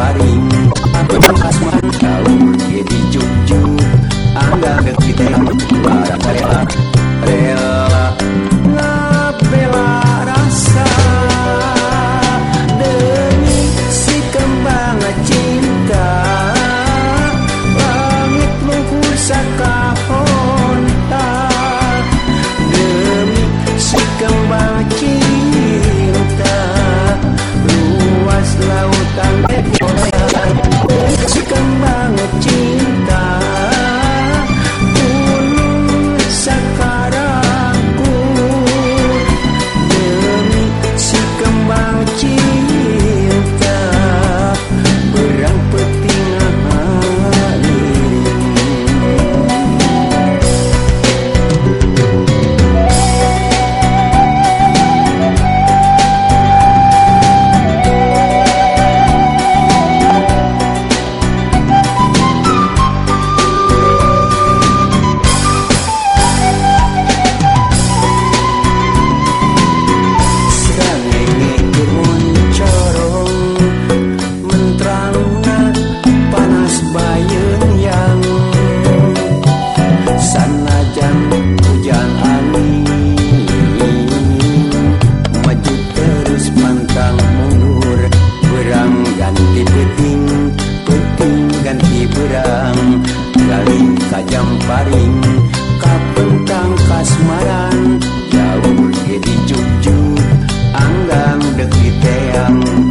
somebody Karing kapentang kasmaran jauh di Jogju Anggang dekiteang